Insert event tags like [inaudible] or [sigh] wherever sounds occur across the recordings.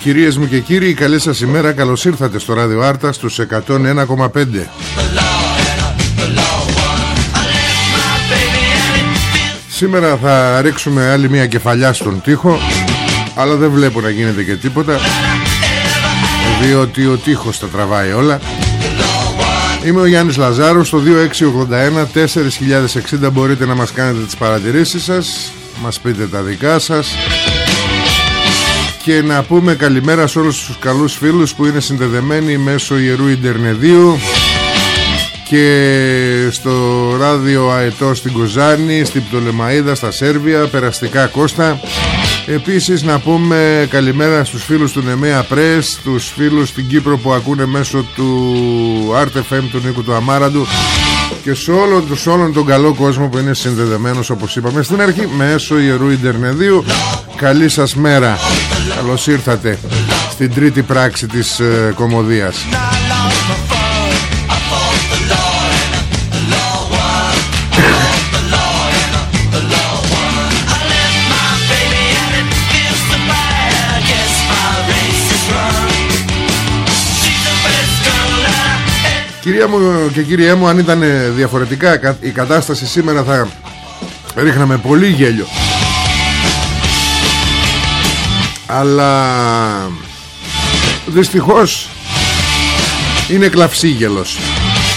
Κυρίες μου και κύριοι, καλή σας ημέρα. Καλώς ήρθατε στο Ράδιο Άρτα στους 101,5. Σήμερα θα ρίξουμε άλλη μια κεφαλιά στον τοίχο Αλλά δεν βλέπω να γίνεται και τίποτα Διότι ο τείχος τα τραβάει όλα Είμαι ο Γιάννης Λαζάρου Στο 2681 4060 μπορείτε να μας κάνετε τις παρατηρήσεις σας Μας πείτε τα δικά σας και να πούμε καλημέρα σε όλους τους καλούς φίλους που είναι συνδεδεμένοι μέσω Ιερού Ιντερνεδίου και στο ράδιο Αετό στην Κοζάνη, στην Πτολεμαίδα, στα Σέρβια, περαστικά Κώστα. Επίσης να πούμε καλημέρα στους φίλους του Νεμέα Πρέσ, τους φίλους στην Κύπρο που ακούνε μέσω του RTFM του Νίκου του Αμάραντου και σε όλον, σε όλον τον καλό κόσμο που είναι συνδεδεμένος όπως είπαμε στην αρχή μέσω Ιερού Ιντερνεδίου. Καλή σας μέρα. Καλώς ήρθατε στην τρίτη πράξη της ε, κομμωδίας. Κυρία μου και κύριέ μου αν ήταν διαφορετικά η κατάσταση σήμερα θα ρίχναμε πολύ γέλιο αλλά δυστυχώς είναι κλαυσίγελος.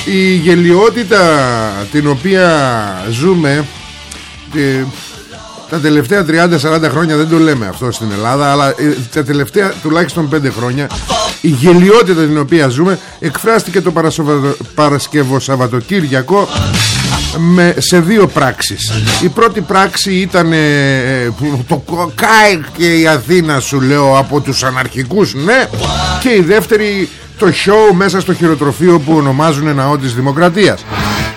Η γελιότητα την οποία ζούμε ε, τα τελευταία 30-40 χρόνια δεν το λέμε αυτό στην Ελλάδα αλλά ε, τα τελευταία τουλάχιστον 5 χρόνια η γελιότητα την οποία ζούμε εκφράστηκε το Παρασκευό Σαββατοκύριακο με, σε δύο πράξεις. Η πρώτη πράξη ήταν ε, που το κάει και η Αθήνα σου λέω από τους αναρχικούς ναι. Και η δεύτερη το show μέσα στο χειροτροφείο που ονομάζουν ναό της δημοκρατίας.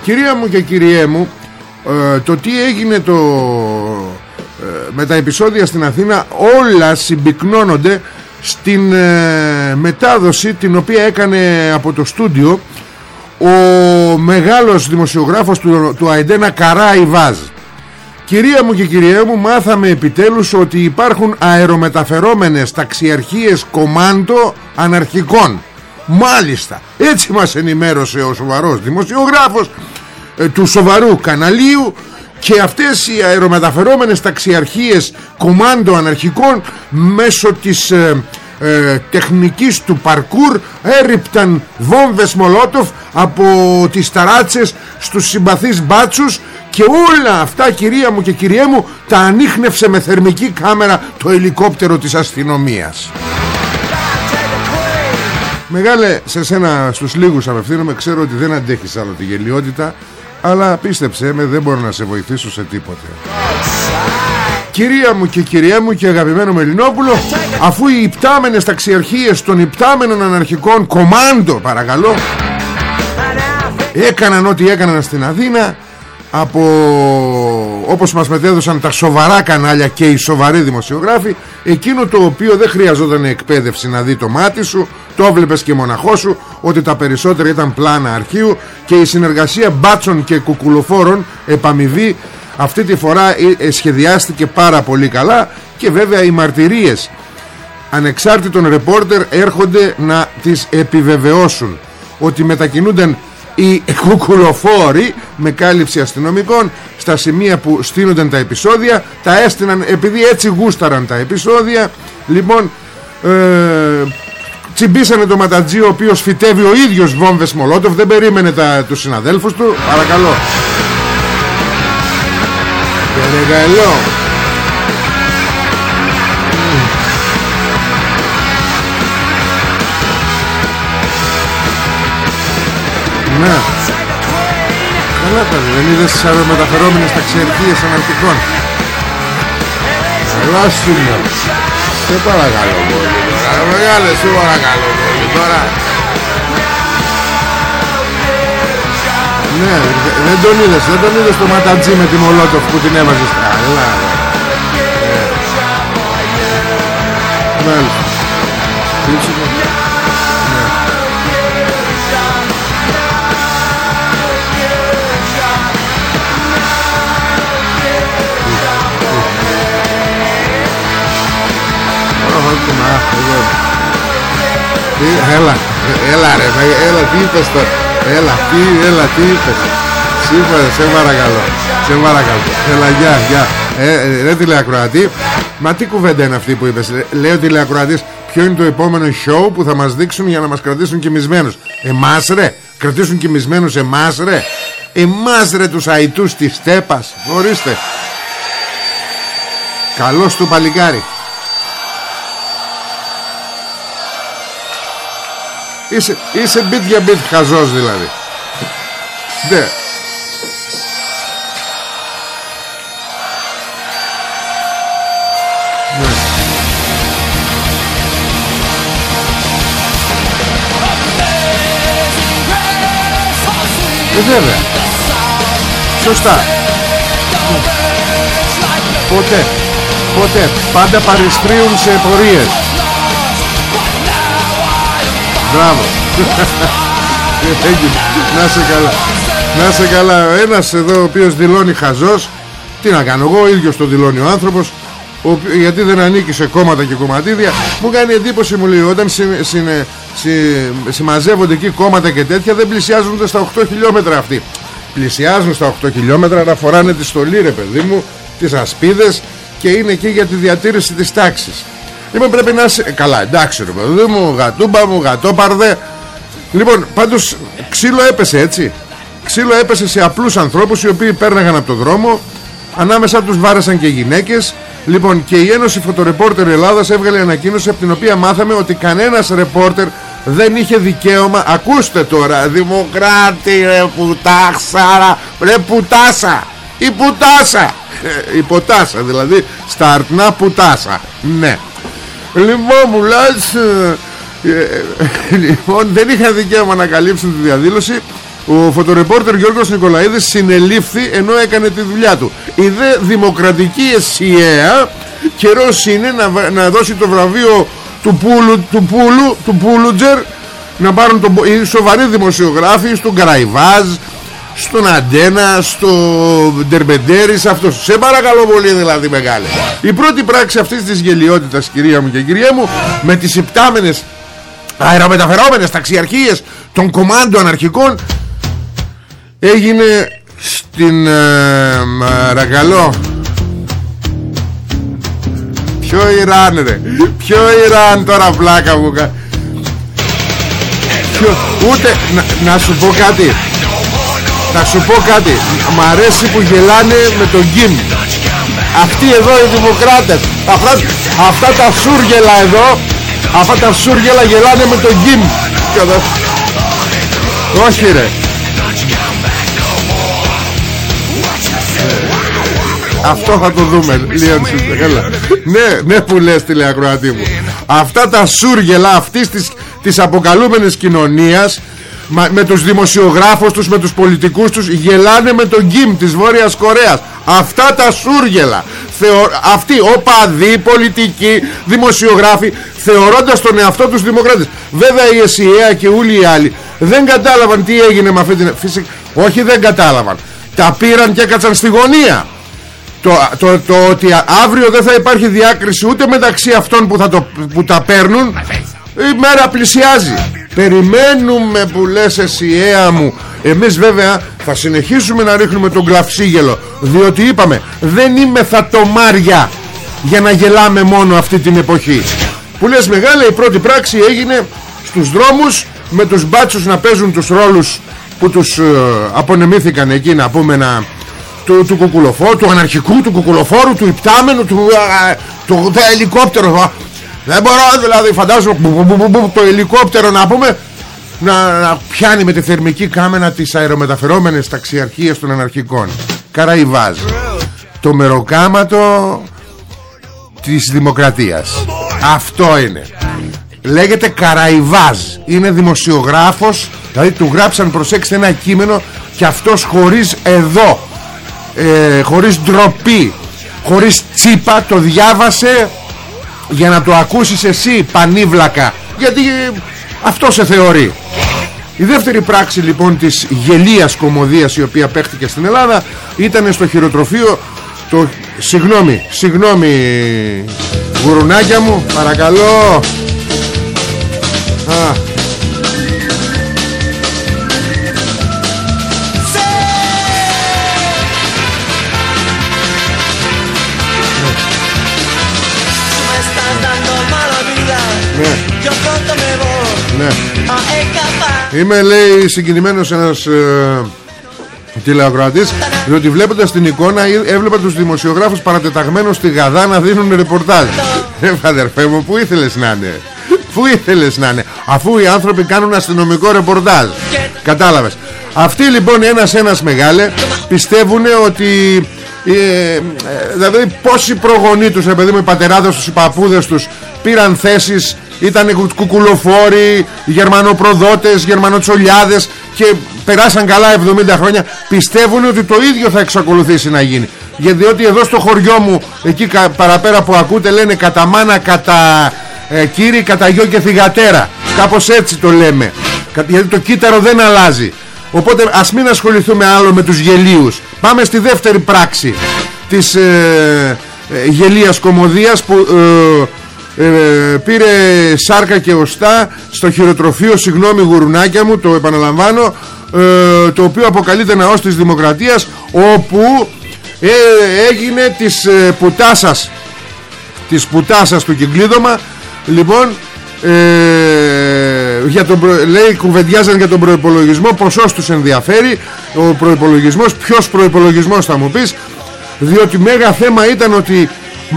Κυρία μου και κυριέ μου ε, το τι έγινε το, ε, με τα επεισόδια στην Αθήνα όλα συμπυκνώνονται στην μετάδοση την οποία έκανε από το στούντιο ο μεγάλος δημοσιογράφος του, του Αϊντένα Καρά Ιβάζ Κυρία μου και κυρία μου μάθαμε επιτέλους ότι υπάρχουν αερομεταφερόμενες ταξιαρχίες κομάντο αναρχικών. Μάλιστα. Έτσι μας ενημέρωσε ο σοβαρός δημοσιογράφος ε, του σοβαρού καναλίου και αυτές οι αερομεταφερόμενες ταξιαρχίες κομάντο αναρχικών μέσω της ε, ε, τεχνικής του παρκούρ έριπταν βόμβες μολότοφ από τις ταράτσες στους συμπαθείς μπάτσους και όλα αυτά κυρία μου και κυριέ μου τα ανείχνευσε με θερμική κάμερα το ελικόπτερο της αστυνομίας. Μεγάλε σε σένα στους λίγους απευθύνομαι. Ξέρω ότι δεν αντέχεις άλλο τη γελιότητα αλλά πίστεψέ με δεν μπορώ να σε βοηθήσω σε τίποτε Κυρία μου και κυρία μου και αγαπημένο Μελινόπουλο Αφού οι υπτάμενες ταξιαρχίες των υπτάμενων αναρχικών Κομάντο παρακαλώ Έκαναν ό,τι έκαναν στην Αθήνα από όπως μας μετέδωσαν τα σοβαρά κανάλια και οι σοβαροί δημοσιογράφοι εκείνο το οποίο δεν χρειαζόταν εκπαίδευση να δει το μάτι σου το έβλεπες και μοναχό σου ότι τα περισσότερα ήταν πλάνα αρχείου και η συνεργασία μπάτσων και κουκουλοφόρων επαμοιβή αυτή τη φορά ε, ε, σχεδιάστηκε πάρα πολύ καλά και βέβαια οι μαρτυρίες. Ανεξάρτητων ρεπόρτερ έρχονται να τις επιβεβαιώσουν ότι μετακινούνταν οι κουκουλοφόροι με κάλυψη αστυνομικών στα σημεία που στείνονταν τα επεισόδια τα έστειναν επειδή έτσι γούσταραν τα επεισόδια. Λοιπόν ε, τσιμπήσανε το ματατζή ο οποίος φυτεύει ο ίδιος βόμβες Μολότοφ δεν περίμενε τα, τους συναδέλφους του. Παρακαλώ παρακαλώ Ναι. Καλά τα δεν είδες τις αερομεταφερόμενες ταξιαρχίες αναρχικών. Καλά σήμερα. Σε παρακαλώ πολύ. Μεγάλε σε παρακαλώ πολύ τώρα. Ναι, δεν τον είδες, δεν τον είδες το ματατζή με τη Μολότοφ που την έβαζες. Καλά, ρε. Μάλιστα. Τι, έλα, έλα ρε, έλα, τι είπες τώρα Έλα, τι, έλα, τι είπες. Σύμφωνα, σε παρακαλώ Σε παρακαλώ, έλα, γεια, γεια. Ε, Ρε τηλεακροατή Μα τι κουβέντα είναι αυτή που είπες. Λέω τηλεακροατής, ποιο είναι το επόμενο show Που θα μας δείξουν για να μας κρατήσουν κοιμισμένους Εμάς ρε, κρατήσουν κοιμισμένους εμάς ρε. Εμάς ρε τους αητούς της στέπας. Ορίστε. Καλώς του παλικάρι Είσαι, είσαι bit για bit χαζός δηλαδή. Ναι. Ναι. Ε, βέβαια. Σωστά. Ποτέ Ποτέ. Πάντα παριστρίουν σε πορείες Μπράβο. Να σε καλά. Να σε καλά. Ένας εδώ ο οποίος δηλώνει χαζός Τι να κάνω εγώ ο ίδιος το δηλώνει ο άνθρωπος γιατί δεν ανήκει σε κόμματα και κομματίδια. Μου κάνει εντύπωση μου λέει όταν συ, συ, συ, συμμαζεύονται εκεί κόμματα και τέτοια δεν πλησιάζουν στα 8 χιλιόμετρα αυτοί. Πλησιάζουν στα 8 χιλιόμετρα να φοράνε τη στολή ρε παιδί μου τις ασπίδες και είναι εκεί για τη διατήρηση της τάξης Λοιπόν πρέπει να είσαι Καλά εντάξει ρε παιδί μου Γατούμπα μου γατόπαρδε. Λοιπόν πάντως ξύλο έπεσε έτσι. Ξύλο έπεσε σε απλούς ανθρώπους Οι οποίοι πέρναγαν από το δρόμο. Ανάμεσα τους βάρεσαν και γυναίκες. Λοιπόν και η Ένωση Φωτορεπόρτερ Ελλάδας Έβγαλε ανακοίνωση από την οποία μάθαμε Ότι κανένας ρεπόρτερ δεν είχε δικαίωμα. Ακούστε τώρα Δημοκράτη ρε πουτάξα Ρε πουτάσα Η πουτάσα. Ε, Η ποτάσα δηλαδή Στα αρτνά πουτάσα. Ναι Λοιπόν μου λες ε, ε, Λοιπόν δεν είχα δικαίωμα να καλύψουν τη διαδήλωση. Ο φωτορεπόρτερ Γιώργος Νικολαίδης συνελήφθη ενώ έκανε τη δουλειά του. Η δε δημοκρατική ΕΣΥΕΑ Καιρός είναι να, να δώσει το βραβείο του Πούλου Του Πούλου, του Πούλουτζερ Να πάρουν τον, οι σοβαροί δημοσιογράφοι Στον Καραϊβάζ στον Αντένα, στο Ντερμπεντέρη, σε αυτό. Σε παρακαλώ πολύ δηλαδή μεγάλε. Η πρώτη πράξη αυτής της γελιότητας κυρία μου και κυρία μου με τις υπτάμενες αερομεταφερόμενες ταξιαρχίες των κομμάντων αρχικών έγινε στην ε, παρακαλώ Ποιο Ιράν ρε Ποιο Ιράν τώρα πλάκα μου Ποιο, Ούτε να, να σου πω κάτι θα σου πω κάτι. Μ' αρέσει που γελάνε με τον Γκίμ Αυτοί εδώ οι δημοκράτες Αυτά, αυτά τα σούργελα εδώ Αυτά τα σούργελα γελάνε με τον Γκίμ Όχι ρε. Αυτό θα το δούμε Λίγο Ναι, ναι που λες τηλεακροατή μου. Αυτά τα σούργελα αυτής της, της αποκαλούμενης κοινωνίας με τους δημοσιογράφους τους, με τους πολιτικούς τους γελάνε με τον Κιμ της Βόρειας Κορέας. Αυτά τα σούργελα. Θεω... αυτοί οπαδοί, πολιτικοί, δημοσιογράφοι θεωρώντας τον εαυτό τους δημοκράτες. Βέβαια η ΕΣΥΑ και όλοι οι άλλοι δεν κατάλαβαν τι έγινε με αυτή την φυσικά όχι δεν κατάλαβαν. Τα πήραν και έκατσαν στη γωνία. Το, το, το, ότι αύριο δεν θα υπάρχει διάκριση ούτε μεταξύ αυτών που, θα το, που τα παίρνουν η μέρα πλησιάζει Περιμένουμε που λες εσύ έα μου Εμείς βέβαια θα συνεχίσουμε να ρίχνουμε τον κλαυσίγελο Διότι είπαμε δεν είμαι θατομάρια Για να γελάμε μόνο αυτή την εποχή Που λες μεγάλα η πρώτη πράξη έγινε στους δρόμους Με τους μπάτσους να παίζουν τους ρόλους Που τους ε, απονεμήθηκαν εκεί να πούμε να του, του κουκουλοφόρου, του αναρχικού, του κουκουλοφόρου, του υπτάμενου, του, α, του, του ελικόπτερου. Δεν μπορώ δηλαδή φαντάζομαι το ελικόπτερο να πούμε να, να πιάνει με τη θερμική κάμενα τις αερομεταφερόμενες ταξιαρχίες των αναρχικών. Καραϊβάζ. Το μεροκάματο της δημοκρατίας. Αυτό είναι. Λέγεται Καραϊβάζ. Είναι δημοσιογράφος. Δηλαδή του γράψαν προσέξτε ένα κείμενο και αυτός χωρίς εδώ. Ε, χωρίς ντροπή. Χωρίς τσίπα το διάβασε για να το ακούσεις εσύ πανίβλακα. Γιατί αυτό σε θεωρεί. Η δεύτερη πράξη λοιπόν της γελίας κομμωδίας η οποία παίχτηκε στην Ελλάδα ήταν στο χειροτροφείο το... Συγγνώμη, συγγνώμη γουρουνάκια μου παρακαλώ. Α, Ναι. Είμαι λέει συγκινημένος ένας ε, τηλεοκρατής Διότι βλέποντας την εικόνα έβλεπα τους δημοσιογράφους παρατεταγμένους στη Γαδά να δίνουν ρεπορτάζ. Ε αδερφέ μου που ήθελες να είναι; Πού ήθελες να είναι; Αφού οι άνθρωποι κάνουν αστυνομικό ρεπορτάζ. Κατάλαβες. Αυτοί λοιπόν ένας ένας μεγάλε Πιστεύουν ότι ε, ε, Δηλαδή πόσοι προγονείς τους Επειδή με οι πατεράδες τους Οι παππούδες τους Πήραν θέσεις ήταν κουκουλοφόροι, γερμανοπροδότες, γερμανοτσολιάδες και περάσαν καλά 70 χρόνια. Πιστεύουν ότι το ίδιο θα εξακολουθήσει να γίνει. Γιατί ότι εδώ στο χωριό μου εκεί παραπέρα που ακούτε λένε κατά μάνα, κατά ε, κύρι, κατά γιο και θυγατέρα κάπως έτσι το λέμε. Γιατί το κύτταρο δεν αλλάζει. Οπότε ας μην ασχοληθούμε άλλο με τους γελίους. Πάμε στη δεύτερη πράξη της ε, ε γελίας κομμωδίας που ε, ε, πήρε σάρκα και οστά στο χειροτροφείο συγγνώμη γουρουνάκια μου το επαναλαμβάνω ε, το οποίο αποκαλείται ναός της δημοκρατίας όπου ε, έγινε της ε, πουτάσας της πουτάσας του κυκλίδωμα. Λοιπόν ε, για τον, λέει κουβεντιάζαν για τον προϋπολογισμό ποσός τους ενδιαφέρει. Ο προϋπολογισμός ποιος προϋπολογισμός θα μου πεις διότι μέγα θέμα ήταν ότι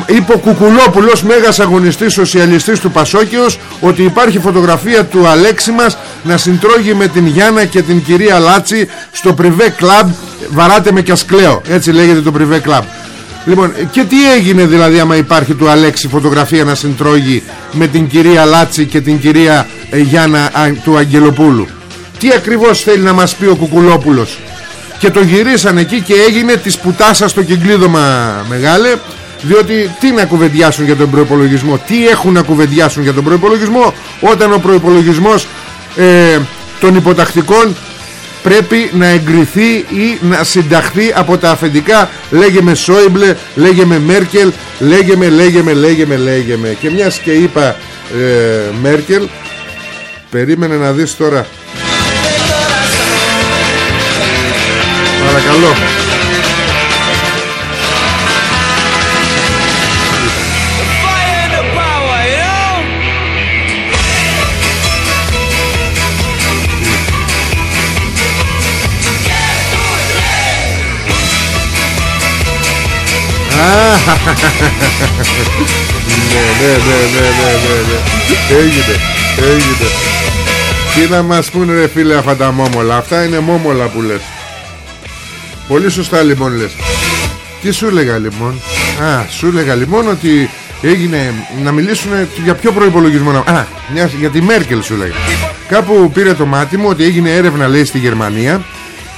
είπε ο Κουκουλόπουλος μέγας αγωνιστής σοσιαλιστής του Πασόκιος ότι υπάρχει φωτογραφία του Αλέξη μας να συντρώγει με την Γιάννα και την κυρία Λάτσι στο Privé Club βαράτε με κιασκλέο έτσι λέγεται το Privé Club. Λοιπόν και τι έγινε δηλαδή άμα υπάρχει του Αλέξη φωτογραφία να συντρώγει με την κυρία Λάτσι και την κυρία ε, Γιάννα του Αγγελοπούλου; Τι ακριβώς θέλει να μας πει ο Κουκουλόπουλος; Και το γυρίσαν εκεί και έγινε της πουτάνας στο κιγκλίδωμα μεγάλε διότι τι να κουβεντιάσουν για τον προϋπολογισμό; Τι έχουν να κουβεντιάσουν για τον προϋπολογισμό; Όταν ο προϋπολογισμός ε, των υποτακτικών Πρέπει να εγκριθεί ή να συνταχθεί από τα αφεντικά Λέγε με Σόιμπλε, λέγε με Μέρκελ Λέγε με, λέγε με, λέγε με, λέγε με. Και μιας και είπα ε, Μέρκελ Περίμενε να δεις τώρα. Παρακαλώ ναι, ναι, ναι, ναι, ναι, ναι, ναι. Έγινε, έγινε. Τι να μας πούνε ρε φίλε αυτά τα μόμολα Αυτά είναι μόμολα που λες Πολύ σωστά λοιπόν λες Τι σου έλεγα λοιπόν; Α, σου έλεγα λοιπόν ότι έγινε να μιλήσουν για ποιο προϋπολογισμό Α, για τη Μέρκελ σου λέγα Κάπου πήρε το μάτι μου ότι έγινε έρευνα λέει στη Γερμανία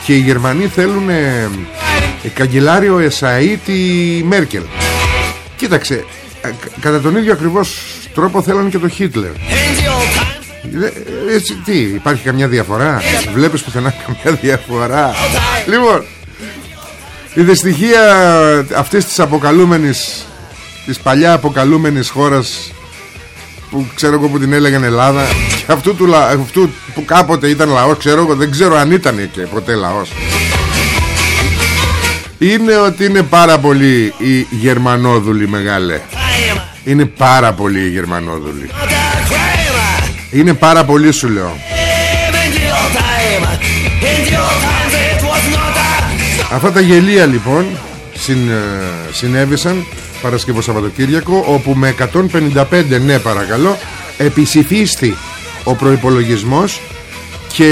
και οι Γερμανοί θέλουν ε, καγκελάριο Εσαΐ τη Μέρκελ. Κοίταξε, ε, κατά τον ίδιο ακριβώς τρόπο θέλουν και το Χίτλερ. Ε, έτσι, τι, υπάρχει καμιά διαφορά; Βλέπεις πουθενά καμιά διαφορά; Λοιπόν Η δυστυχία αυτής της αποκαλούμενης Της παλιά αποκαλούμενης χώρας Που ξέρω εγώ που την έλεγαν Ελλάδα Και αυτού, του, αυτού που κάποτε ήταν λαός Ξέρω εγώ δεν ξέρω αν ήταν και ποτέ λαός Είναι ότι είναι πάρα πολύ Οι Γερμανόδουλοι μεγάλε. Είναι πάρα πολύ οι Γερμανόδουλοι. Είναι πάρα πολύ σου λέω. Αυτά τα γελία λοιπόν συν, ε, συνέβησαν Παρασκευό Σαββατοκύριακο όπου με 155 ναι παρακαλώ επισυφίστη ο προϋπολογισμός και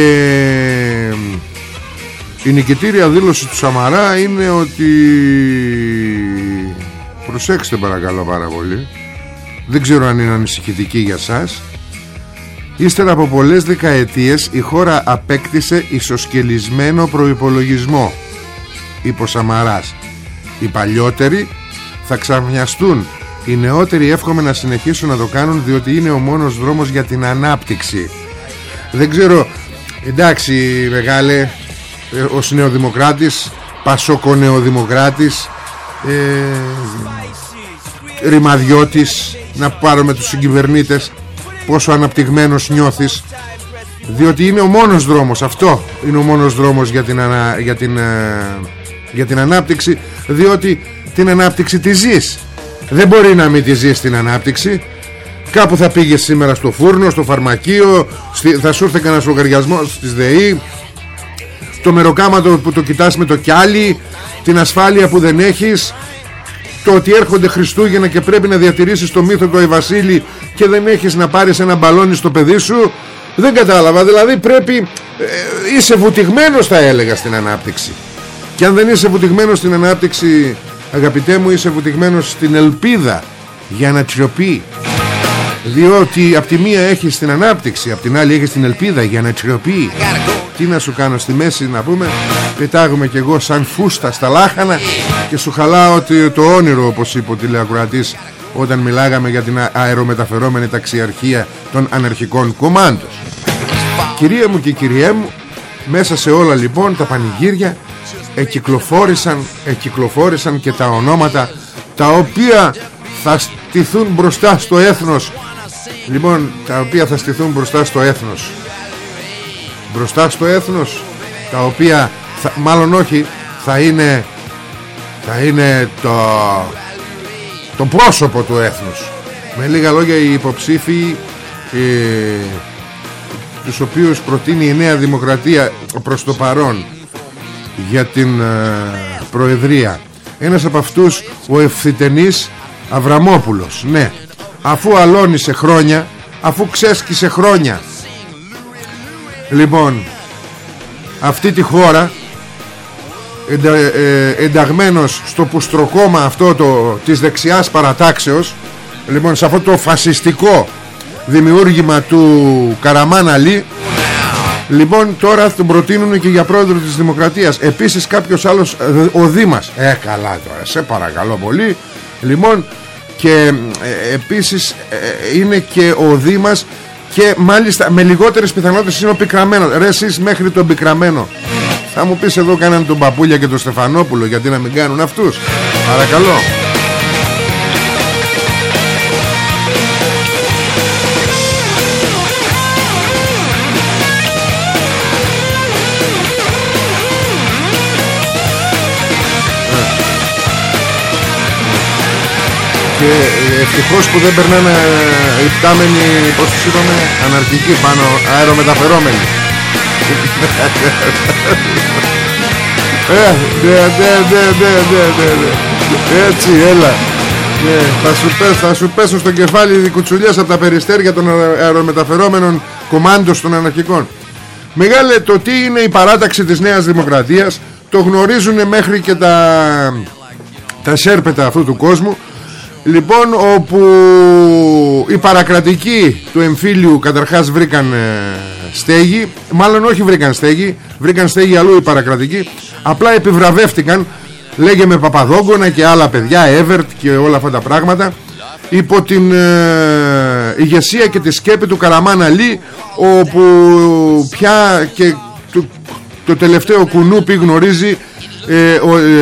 η νικητήρια δήλωση του Σαμαρά είναι ότι προσέξτε παρακαλώ πάρα πολύ. Δεν ξέρω αν είναι ανησυχητική για σας. Ύστερα από πολλές δεκαετίες η χώρα απέκτησε ισοσκελισμένο προϋπολογισμό Είπε ο Σαμαράς. Οι παλιότεροι θα ξαφνιαστούν. Οι νεότεροι εύχομαι να συνεχίσουν να το κάνουν Διότι είναι ο μόνος δρόμος για την ανάπτυξη. Δεν ξέρω Εντάξει μεγάλε ε, Ο νεοδημοκράτης Πασόκο νεοδημοκράτης ε, Ρημαδιώτης Να πάρουμε τους συγκυβερνήτες πόσο αναπτυγμένος νιώθεις. Διότι είναι ο μόνος δρόμος αυτό είναι ο μόνος δρόμος για την, για την, ε, για την ανάπτυξη διότι την ανάπτυξη τη ζεις. Δεν μπορεί να μην τη ζεις την ανάπτυξη. Κάπου θα πήγες σήμερα στο φούρνο στο φαρμακείο θα σου έρθει κανένας λογαριασμό στις ΔΕΗ το μεροκάματο που το κοιτάς με το κιάλι την ασφάλεια που δεν έχεις το ότι έρχονται Χριστούγεννα και πρέπει να διατηρήσεις το μύθο του Αϊβασίλη και δεν έχεις να πάρεις ένα μπαλόνι στο παιδί σου δεν κατάλαβα. Δηλαδή πρέπει ε, είσαι βουτυγμένος θα έλεγα στην ανάπτυξη. Και αν δεν είσαι βουτυγμένος στην ανάπτυξη αγαπητέ μου είσαι βουτυγμένος στην ελπίδα για να τσιωπεί διότι από τη μία έχεις την ανάπτυξη από την άλλη έχεις την ελπίδα για να τσιωπεί τι να σου κάνω στη μέση να πούμε Πετάγουμε κι εγώ σαν φούστα στα λάχανα Και σου χαλάω το όνειρο όπως είπε ο τηλεακροατής Όταν μιλάγαμε για την αερομεταφερόμενη ταξιαρχία Των αναρχικών κομμάντων. Κυρία μου και κυριέ μου Μέσα σε όλα λοιπόν τα πανηγύρια Εκυκλοφόρησαν, εκυκλοφόρησαν και τα ονόματα Τα οποία θα στηθούν μπροστά στο έθνος Λοιπόν τα οποία θα στηθούν μπροστά στο έθνος. Μπροστά στο έθνος τα οποία θα, μάλλον όχι θα είναι θα είναι το το πρόσωπο του έθνους. Με λίγα λόγια οι υποψήφοι ε, τους οποίους προτείνει η Νέα Δημοκρατία προς το παρόν για την ε, Προεδρία. Ένας από αυτούς ο ευθυτενής Αβραμόπουλος. Ναι αφού αλώνησε χρόνια αφού ξέσκησε χρόνια. Λοιπόν Αυτή τη χώρα εντα, ε, Ενταγμένος στο πουστροκόμα αυτό το, Της δεξιάς παρατάξεως Λοιπόν σε αυτό το φασιστικό Δημιούργημα του Καραμάν Αλή Λοιπόν τώρα τον προτείνουν και για πρόεδρο της Δημοκρατίας. Επίσης κάποιος άλλος ε, Ο Δήμας. Ε καλά τώρα σε παρακαλώ πολύ. Λοιπόν και ε, επίσης ε, είναι και ο Δήμας και μάλιστα με λιγότερες πιθανότητες είναι ο πικραμένος. Ρε εσείς μέχρι τον πικραμένο. Θα μου πεις εδώ κάναν τον Παπούλια και τον Στεφανόπουλο γιατί να μην κάνουν αυτούς. Παρακαλώ και ευτυχώς που δεν περνάνε οι πτάμενοι πως τους είπαμε αναρχικοί πάνω αερομεταφερόμενοι. Ε, ναι, ναι, ναι, ναι, ναι, ναι, ναι. έτσι έλα. Ναι, θα, σου πέσω, θα σου πέσω στο κεφάλι οι κουτσουλιές από τα περιστέρια των αερομεταφερόμενων κομμάντων των αναρχικών. Μεγάλε το τι είναι η παράταξη της Νέας Δημοκρατίας το γνωρίζουν μέχρι και τα, τα σέρπετα αυτού του κόσμου Λοιπόν όπου οι παρακρατικοί του εμφύλιου καταρχάς βρήκαν ε, στέγη Μάλλον όχι βρήκαν στέγη Βρήκαν στέγη αλλού οι παρακρατικοί Απλά επιβραβεύτηκαν Λέγε με Παπαδόγκονα και άλλα παιδιά Εύερτ και όλα αυτά τα πράγματα Υπό την ε, ηγεσία και τη σκέπη του Καραμάν Αλή Όπου πια και το, το τελευταίο κουνούπι γνωρίζει ε,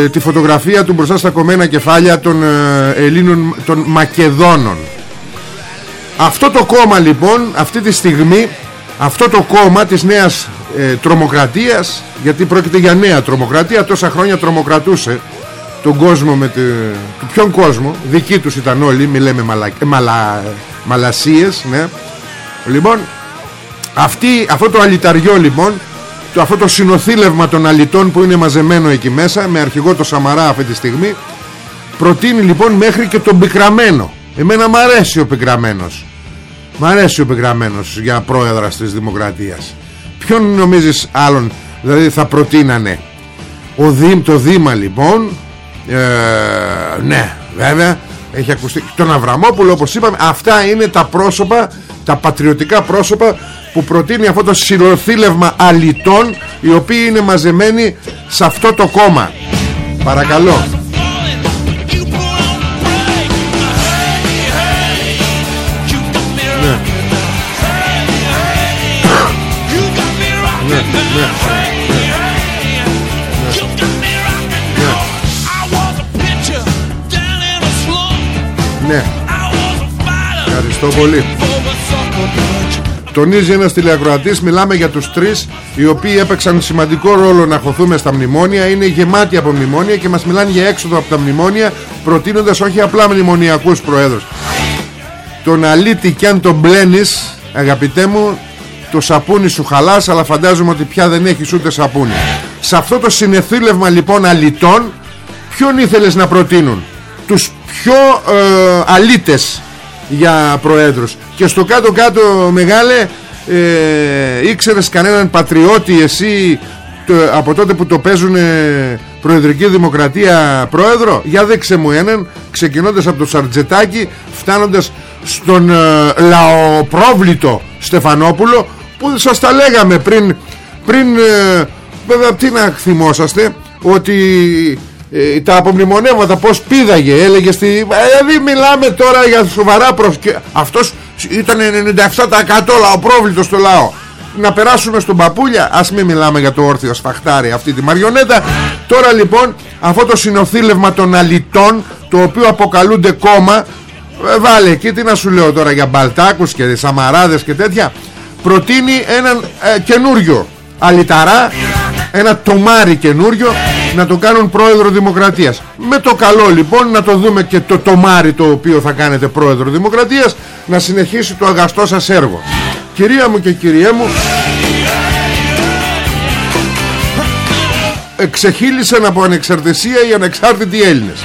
ε, τη φωτογραφία του μπροστά στα κομμένα κεφάλια των ε, Ελλήνων των Μακεδόνων αυτό το κόμμα λοιπόν αυτή τη στιγμή αυτό το κόμμα της νέας ε, τρομοκρατίας γιατί πρόκειται για νέα τρομοκρατία τόσα χρόνια τρομοκρατούσε τον κόσμο με το ποιον κόσμο δικοί τους ήταν όλοι μη λέμε μαλα, μαλα, μαλασίες ναι. λοιπόν αυτή, αυτό το αλυταριό λοιπόν το, αυτό το συνοθήλευμα των αλητών που είναι μαζεμένο εκεί μέσα με αρχηγό το Σαμαρά αυτή τη στιγμή προτείνει λοιπόν μέχρι και τον πικραμένο. Εμένα μ' αρέσει ο πικραμένος. Μ' αρέσει ο πικραμένος για πρόεδρας της Δημοκρατίας. Ποιον νομίζεις άλλον δηλαδή θα προτείνανε; Ο Δήμ, το Δήμα λοιπόν ε, ναι βέβαια έχει ακουστεί. Τον Αβραμόπουλο όπως είπαμε αυτά είναι τα πρόσωπα τα πατριωτικά πρόσωπα που προτείνει αυτό το συνοθήλευμα αλητών οι οποίοι είναι μαζεμένοι σε αυτό το κόμμα παρακαλώ ναι. Ναι, ναι. Ναι. Ευχαριστώ πολύ. Τονίζει ένας τηλεακροατής Μιλάμε για τους τρεις Οι οποίοι έπαιξαν σημαντικό ρόλο να χωθούμε στα μνημόνια. Είναι γεμάτοι από μνημόνια Και μας μιλάνε για έξοδο από τα μνημόνια Προτείνοντας όχι απλά μνημονιακούς προέδρους. Τον αλήτη κι αν τον μπλένεις Αγαπητέ μου Το σαπούνι σου χαλάς Αλλά φαντάζομαι ότι πια δεν έχεις ούτε σαπούνι. Σε αυτό το συνεθήλευμα λοιπόν αλητών Ποιον ήθελες να προτείνουν; Τους πιο ε, αλήτες για προέδρους. Και στο κάτω κάτω μεγάλε ε, ήξερες κανέναν πατριώτη εσύ το, από τότε που το παίζουν προεδρική δημοκρατία πρόεδρο; Για δέξε μου έναν ξεκινώντας από το Σαρτζετάκι φτάνοντας στον ε, λαοπρόβλητο Στεφανόπουλο που σας τα λέγαμε πριν πριν ε, βέβαια τι να θυμόσαστε ότι ε, τα απομνημονεύματα πως πήδαγε έλεγε στη... δηλαδή μιλάμε τώρα για σοβαρά προσκε... αυτός ήταν 97% λαοπρόβλητο στο λαό. Να περάσουμε στον παπούλια ας μην μιλάμε για το όρθιο σφαχτάρι αυτή τη μαριονέτα. Τώρα λοιπόν αυτό το συνοθήλευμα των αλητών το οποίο αποκαλούνται κόμμα ε, βάλε εκεί τι να σου λέω τώρα για μπαλτάκους και σαμαράδες και τέτοια προτείνει έναν ε, καινούριο αλυταρά ένα τομάρι καινούριο να το κάνουν πρόεδρο δημοκρατίας με το καλό λοιπόν να το δούμε και το τομάρι το οποίο θα κάνετε πρόεδρο δημοκρατίας να συνεχίσει το αγαστό σας έργο κυρία μου και κυριέ μου εξεχείλησαν από ανεξαρτησία οι ανεξάρτητοι Έλληνες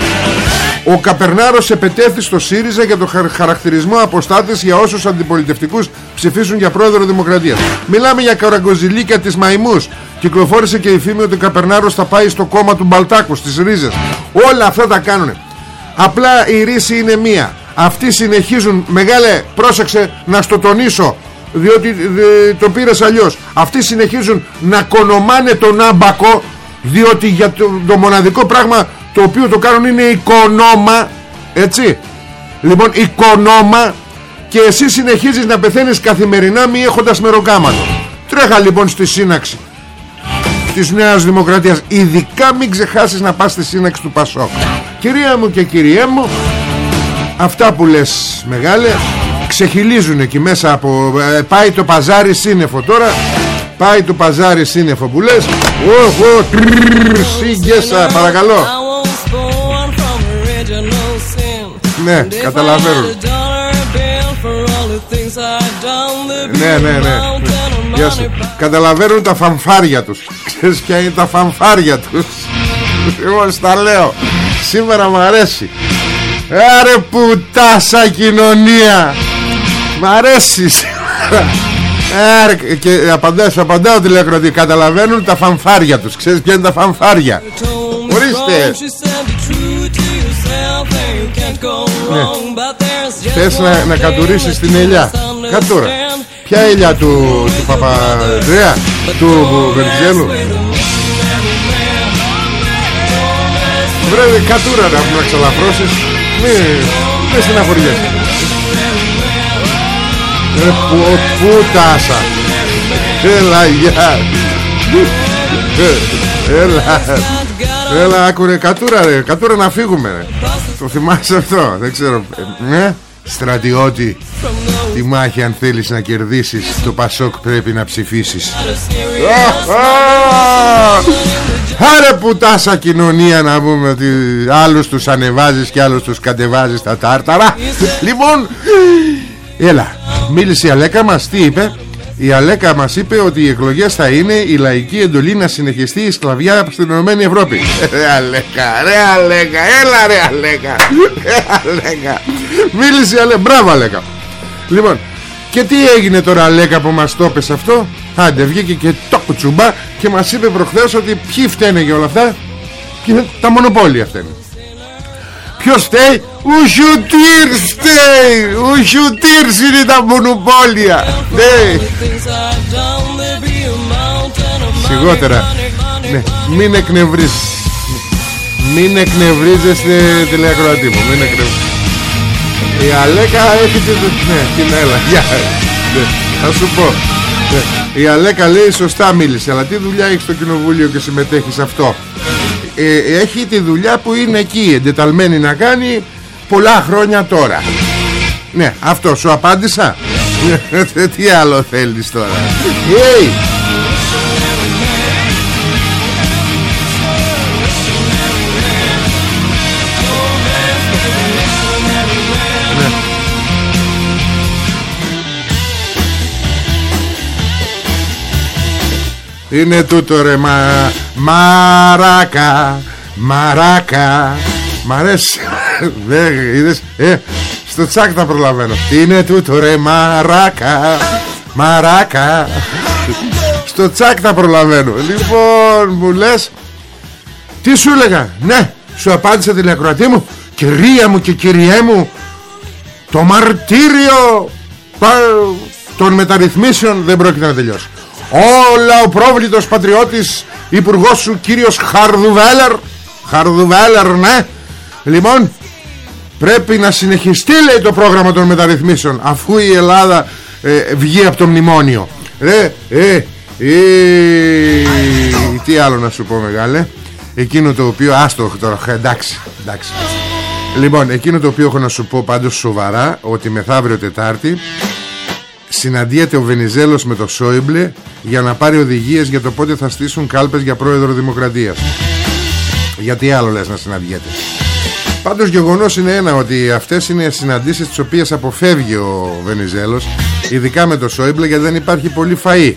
ο Καπερνάρος επετέθη στο ΣΥΡΙΖΑ για το χαρακτηρισμό αποστάτες για όσους αντιπολιτευτικούς ψηφίσουν για πρόεδρο Δημοκρατίας. Μιλάμε για καραγκοζηλίκια της Μαϊμούς. Κυκλοφόρησε και η φήμη ότι ο Καπερνάρος θα πάει στο κόμμα του Μπαλτάκου, στις ρίζες. Όλα αυτά τα κάνουν. Απλά η ρίση είναι μία. Αυτοί συνεχίζουν, μεγάλε πρόσεξε να στο τονίσω, διότι το πήρες αλλιώς. Αυτοί συνεχίζουν να κονομάνε τον άμπακο, διότι για το, το μοναδικό πράγμα το οποίο το κάνουν είναι οικονόμα έτσι λοιπόν οικονόμα και εσύ συνεχίζεις να πεθαίνεις καθημερινά μη έχοντας μεροκάματο τρέχα λοιπόν στη σύναξη της Νέας Δημοκρατίας ειδικά μην ξεχάσεις να πας στη σύναξη του Πασόκ κυρία μου και κυριέ μου αυτά που λες μεγάλε ξεχυλίζουν εκεί μέσα από ε, πάει το παζάρι σύννεφο τώρα πάει το παζάρι σύννεφο που λες οχ, οχ, παρακαλώ Ναι, καταλαβαίνουν. Ναι, ναι, ναι. Γεια σου. Καταλαβαίνουν τα φανφάρια τους. Ξέρεις ποια είναι τα φανφάρια τους; Εγώ στα λέω. Σήμερα μου αρέσει. Άρε πουτάσα κοινωνία. Μ' αρέσει Άρε, και απαντάω, απαντάω τηλεκροτή Καταλαβαίνουν τα φανφάρια τους Ξέρεις ποια είναι τα φανφάρια; Ορίστε Ναι. Θες να, να κατουρίσεις την ελιά Κατούρα Ποια ελιά του, του Παπαδρέα Του Βενιζέλου; Βρε κατούρα να να ξαλαφρώσεις. Μη, μη στεναχωριέσαι. Ρε πουτάσα Έλα γεια. Έλα. Έλα άκουρε κατούρα ρε. Κατούρα να φύγουμε ρε. Το θυμάσαι αυτό Δεν ξέρω. Ε, Στρατιώτη. Τη μάχη αν θέλεις να κερδίσεις Το Πασόκ πρέπει να ψηφίσεις. Άρε πουτάσα κοινωνία να πούμε ότι άλλους τους ανεβάζεις και άλλους τους κατεβάζεις τα τάρταρα. Λοιπόν Έλα Μίλησε η Αλέκα μας τι είπε; Η Αλέκα μας είπε ότι οι εκλογές θα είναι η λαϊκή εντολή να συνεχιστεί η σκλαβιά στην Ηνωμένη Ευρώπη. [laughs] Ρε Αλέκα, ρε Αλέκα, έλα ρε Αλέκα, ρε Αλέκα. Μίλησε η Αλέκα, μπράβο Αλέκα. Λοιπόν, και τι έγινε τώρα Αλέκα που μας το πες αυτό; Άντε βγήκε και το κουτσουμπά και μας είπε προχθές ότι ποιοι φταίνε για όλα αυτά. τα μονοπόλια φταίνε. Ποιος φταίει Ο Σιουτήρς φταίει Ο Σιουτήρς είναι τα μονοπόλια Ναι Σιγότερα ναι. Μην εκνευρίζεις Μην εκνευρίζεστε τηλεακροατή μου Μην εκνευρίζεις Η Αλέκα έχει την... Ναι την έλα Γεια ναι. Θα σου πω ναι. Η Αλέκα λέει σωστά μίλησε Αλλά τι δουλειά έχεις στο κοινοβούλιο και συμμετέχεις σε αυτό; Ε, έχει τη δουλειά που είναι εκεί εντεταλμένη να κάνει πολλά χρόνια τώρα. Ναι αυτό σου απάντησα. [laughs] Τι άλλο θέλεις τώρα. Hey! Είναι τούτο ρε μα... Μαράκα Μαράκα. Μ' αρέσει. Δεν είδες ε, Στο τσάκ θα προλαβαίνω. Είναι τούτο ρε μαράκα Μαράκα. Στο τσάκ θα προλαβαίνω. Λοιπόν μου λες Τι σου έλεγα; Ναι σου απάντησα την ακροατή μου Κυρία μου και κυριέ μου Το μαρτύριο Των μεταρρυθμίσεων δεν πρόκειται να τελειώσει Όλα ο πρόβλητος πατριώτης Υπουργός σου κύριος Χαρδουβέλερ. Χαρδουβέλερ ναι. Λοιπόν Πρέπει να συνεχιστεί λέει το πρόγραμμα των μεταρρυθμίσεων Αφού η Ελλάδα ε, βγει από το μνημόνιο. Ρε ε, ε, Τι άλλο να σου πω μεγάλε. Εκείνο το οποίο Άστο τώρα εντάξει, εντάξει. Λοιπόν εκείνο το οποίο έχω να σου πω πάντως σοβαρά Ότι μεθαύριο Τετάρτη συναντιέται ο Βενιζέλος με το Σόιμπλε για να πάρει οδηγίες για το πότε θα στήσουν κάλπες για πρόεδρο Δημοκρατίας. Γιατί άλλο λες να συναντιέται. Πάντως γεγονός είναι ένα ότι αυτές είναι συναντήσεις τις οποίες αποφεύγει ο Βενιζέλος ειδικά με το Σόιμπλε γιατί δεν υπάρχει πολύ φαΐ.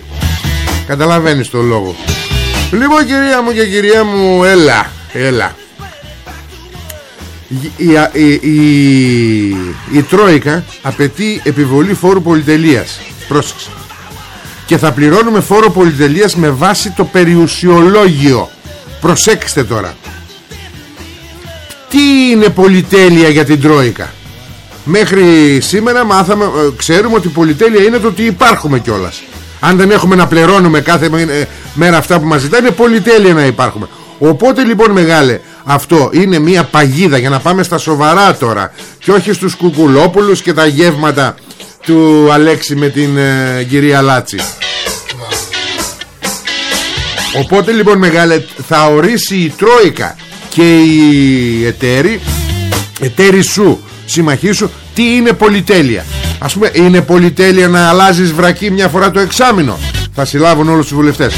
Καταλαβαίνεις το λόγο. Λοιπόν κυρία μου και κυρία μου έλα, έλα η, η, η, η Τρόικα απαιτεί επιβολή φόρου πολυτελείας. Πρόσεξε. Και θα πληρώνουμε φόρο πολυτελείας με βάση το περιουσιολόγιο. Προσέξτε τώρα. Τι είναι πολυτέλεια για την Τρόικα; Μέχρι σήμερα μάθαμε, ε, ξέρουμε ότι πολυτέλεια είναι το ότι υπάρχουμε κιόλας. Αν δεν έχουμε να πληρώνουμε κάθε μέρα αυτά που μας ζητάνε είναι πολυτέλεια να υπάρχουμε. Οπότε λοιπόν μεγάλε αυτό είναι μια παγίδα. Για να πάμε στα σοβαρά τώρα. Και όχι στους κουκουλόπουλους και τα γεύματα του Αλέξη με την ε, κυρία Λάτση. Οπότε λοιπόν μεγάλε θα ορίσει η Τρόικα και η εταίροι εταίροι σου συμμαχοί σου τι είναι πολυτέλεια. Ας πούμε είναι πολυτέλεια να αλλάζεις βρακή μια φορά το εξάμεινο. Θα συλλάβουν όλους τους βουλευτές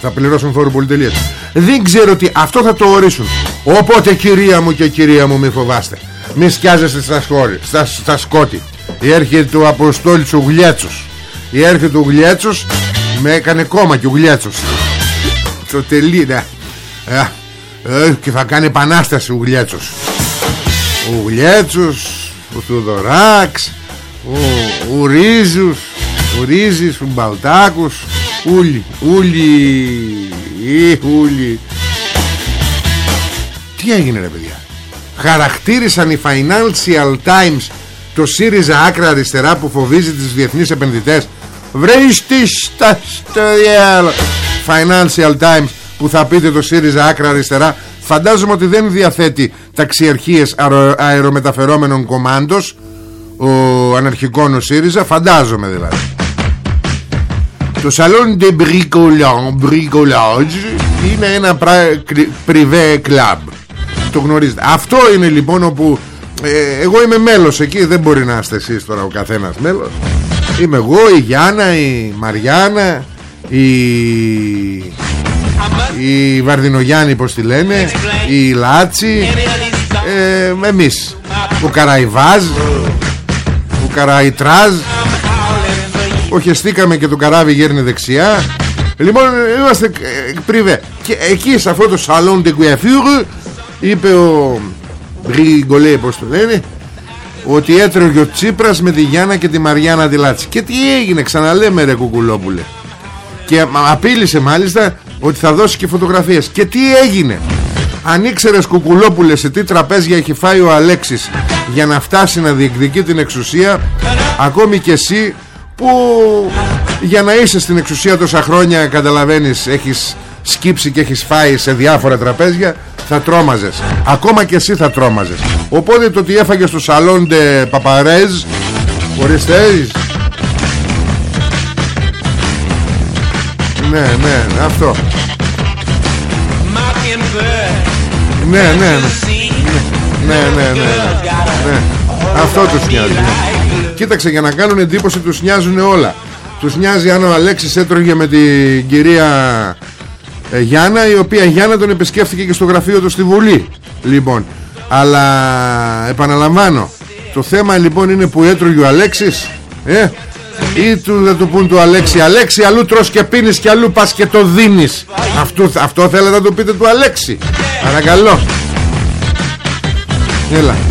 θα πληρώσουν φόρο πολυτελείας δεν ξέρω τι αυτό θα το ορίσουν. Οπότε κυρία μου και κυρία μου μη φοβάστε. Μη σκιάζεστε στα, σχόλια, στα, στα σκότη. Η έρχεται του Αποστόλης ο Γουλιέτσος η έρχεται του Γουλιέτσος με έκανε κόμμα και ο Γουλιέτσος το τελεί ναι. ε, ε, και θα κάνει επανάσταση ο Γουλιέτσος ο Γουλιέτσος ο Θουδωράκς ο, ο Ρίζους ο Ρίζης ο Μπαλτάκος Ούλι, ούλι, ούλι. Τι έγινε ρε παιδιά; Χαρακτήρισαν οι Financial Times το ΣΥΡΙΖΑ άκρα αριστερά που φοβίζει τις διεθνείς επενδυτές. Βρίσκει στα στο διάλο. Financial Times που θα πείτε το ΣΥΡΙΖΑ άκρα αριστερά φαντάζομαι ότι δεν διαθέτει ταξιαρχίες αερο, αερομεταφερόμενων κομμάντος ο αναρχικών ο ΣΥΡΙΖΑ φαντάζομαι δηλαδή το Salon de Bricolage είναι ένα πριβέ κλαμπ το γνωρίζετε. Αυτό είναι λοιπόν όπου ε, εγώ είμαι μέλος εκεί δεν μπορεί να είστε εσείς τώρα ο καθένας μέλος. Είμαι εγώ η Γιάννα η Μαριάννα η η Βαρδινογιάννη πως τη λένε η Λάτσι ε, εμείς. Ο Καραϊβάζ ο Καραϊτράζ οχεστήκαμε και το καράβι γέρνει δεξιά. Λοιπόν είμαστε ε, πριβέ και εκεί σε αυτό το σαλόν de coiffure είπε ο Γκολέ πως το λένε ότι έτρωγε ο Τσίπρας με τη Γιάννα και τη Μαριάννα τη Λάτση και τι έγινε ξαναλέμε ρε κουκουλόπουλε. Και απείλησε μάλιστα ότι θα δώσει και φωτογραφίες. Και τι έγινε. Αν ήξερες κουκουλόπουλε σε τι τραπέζια έχει φάει ο Αλέξης για να φτάσει να διεκδικεί την εξουσία ακόμη και εσύ που για να είσαι στην εξουσία τόσα χρόνια καταλαβαίνεις έχεις σκύψει και έχεις φάει σε διάφορα τραπέζια θα τρόμαζες. Ακόμα και εσύ θα τρόμαζες. Οπότε το ότι έφαγες στο σαλόντε παπαρέζ ορίστε ναι ναι αυτό. Ναι ναι ναι. Ναι ναι ναι, ναι. αυτό τους νοιάζει κοίταξε για να κάνουν εντύπωση τους νοιάζουν όλα. Τους νοιάζει αν ο Αλέξης έτρωγε με την κυρία ε, Γιάννα η οποία Γιάννα τον επισκέφθηκε και στο γραφείο του στη Βουλή. Λοιπόν αλλά επαναλαμβάνω το θέμα λοιπόν είναι που έτρωγε ο Αλέξης ε, ή του δεν του πούν του Αλέξη Αλέξη αλλού τρως και πίνεις και αλλού πας και το δίνεις αυτό, αυτό θέλετε να το πείτε του Αλέξη. Παρακαλώ. Έλα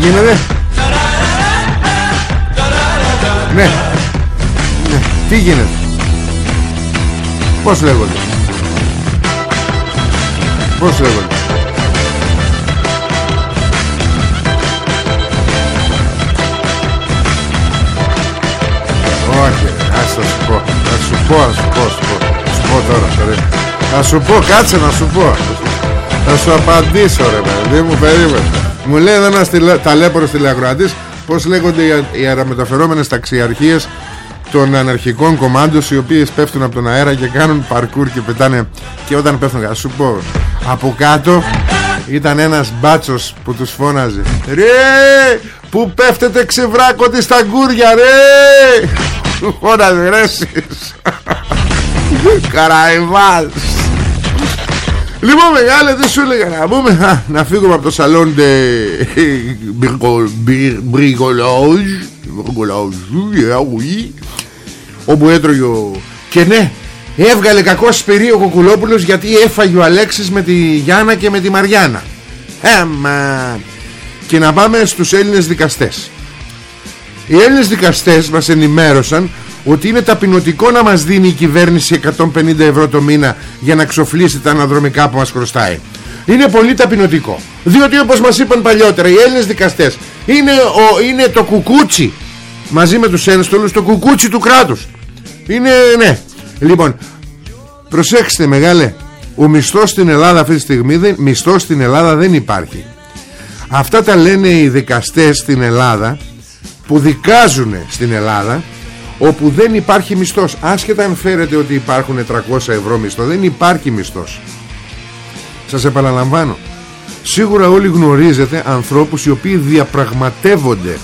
γίνεται. Ναι. Ναι. Τι γίνεται. Πώς λέγονται. Πώς λέγονται. Όχι Ας θα σου πω. Θα σου πω Θα σου πω Θα σου πω. Τώρα Θα σου πω κάτσε να σου πω. Θα σου απαντήσω ρε παιδί μου περίμενε Μου λέει εδώ ένας ταλέπορος τηλεακροατής Πως λέγονται οι αεραμεταφερόμενες ταξιαρχίες των αναρχικών κομμάντων οι οποίες πέφτουν από τον αέρα και κάνουν παρκούρ και πετάνε και όταν πέφτουν θα σου πω από κάτω ήταν ένας μπάτσος που τους φώναζε. Ρε που πέφτετε ξεβράκωτη στα γκούρια ρε! Φώναζε ρε εσείς [laughs] Καραϊβάς Λοιπόν μεγάλε δεν σου έλεγα να πούμε Να φύγουμε από το σαλόν Μπριγκολόζ Όπου έτρωγε ο... Και ναι Έβγαλε κακός σπυρί ο Κοκουλόπουλος Γιατί έφαγε ο Αλέξης με τη Γιάννα και με τη Μαριάννα. Έμα Και να πάμε στους Έλληνες δικαστές. Οι Έλληνες δικαστές μας ενημέρωσαν ότι είναι ταπεινωτικό να μας δίνει η κυβέρνηση 150 ευρώ το μήνα για να ξοφλήσει τα αναδρομικά που μας χρωστάει. Είναι πολύ ταπεινωτικό. Διότι όπως μας είπαν παλιότερα οι Έλληνες δικαστές είναι, ο, είναι το κουκούτσι μαζί με τους ένστολους το κουκούτσι του κράτους. Είναι ναι. Λοιπόν, προσέξτε μεγάλε, ο μισθός στην Ελλάδα αυτή τη στιγμή δεν, μισθός στην Ελλάδα δεν υπάρχει. Αυτά τα λένε οι δικαστές στην Ελλάδα που δικάζουν στην Ελλάδα όπου δεν υπάρχει μισθός. Άσχετα αν φέρετε ότι υπάρχουν 300 ευρώ μισθό δεν υπάρχει μισθός. Σας επαναλαμβάνω. Σίγουρα όλοι γνωρίζετε ανθρώπους οι οποίοι διαπραγματεύονται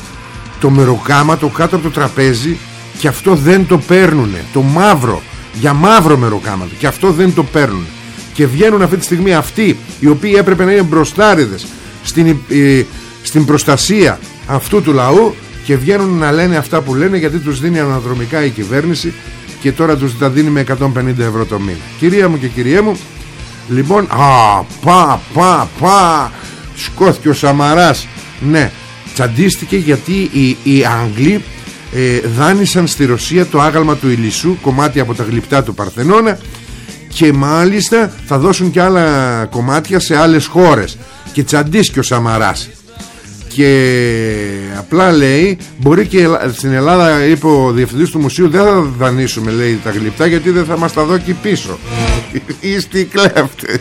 το μεροκάματο κάτω από το τραπέζι και αυτό δεν το παίρνουν το μαύρο για μαύρο μεροκάματο και αυτό δεν το παίρνουν και βγαίνουν αυτή τη στιγμή αυτοί οι οποίοι έπρεπε να είναι μπροστάριδες στην, ε, στην προστασία αυτού του λαού και βγαίνουν να λένε αυτά που λένε γιατί τους δίνει αναδρομικά η κυβέρνηση και τώρα τους τα δίνει με 150 ευρώ το μήνα. Κυρία μου και κυρία μου λοιπόν α πα πα πα σκόθηκε ο Σαμαράς. Ναι τσαντίστηκε γιατί οι, οι Άγγλοι ε, δάνεισαν στη Ρωσία το άγαλμα του Ηλισσού κομμάτι από τα γλυπτά του Παρθενώνα και μάλιστα θα δώσουν και άλλα κομμάτια σε άλλες χώρες. Και τσαντίσκει ο Σαμαράς και απλά λέει μπορεί και στην Ελλάδα είπε ο διευθυντής του μουσείου δεν θα δανείσουμε λέει τα γλυπτά γιατί δεν θα μας τα δω και πίσω [laughs] είστε κλέφτες. [laughs]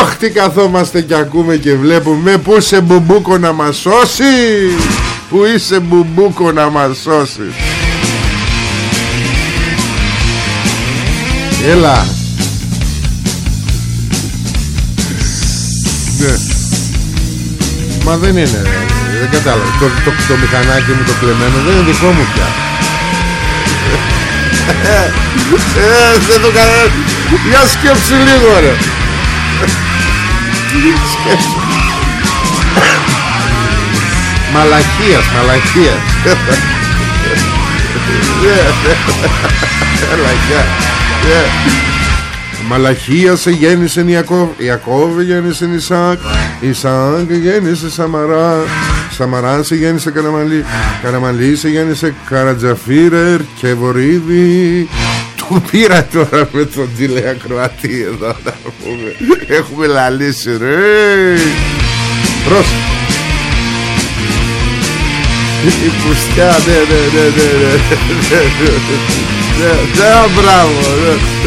Ωχ τι καθόμαστε και ακούμε και βλέπουμε Πού είσαι μπουμπούκο να μας σώσεις; Πού είσαι μπουμπούκο να μας σώσεις; Έλα Ναι Μα δεν είναι Δεν κατάλαβα το, το, το, μηχανάκι μου το κλεμμένο δεν είναι δικό μου πια ε, Δεν το κανένα Για σκέψου λίγο ρε Μαλακίας, μαλακίας Μαλακία Μαλαχία σε γέννησε Ιακώβ Ιακώβ γέννησε Ισάκ Ισάκ γέννησε Σαμαρά Σαμαρά σε γέννησε Καραμαλή Καραμαλή σε γέννησε Καρατζαφίρερ και Βορύδη Του πήρα τώρα με τον τηλεακροατή εδώ να πούμε Έχουμε λαλήσει ρε Πρόσεχε η πουστιά, ναι, ναι, ναι, ναι, ναι, ναι, ναι, μπράβο,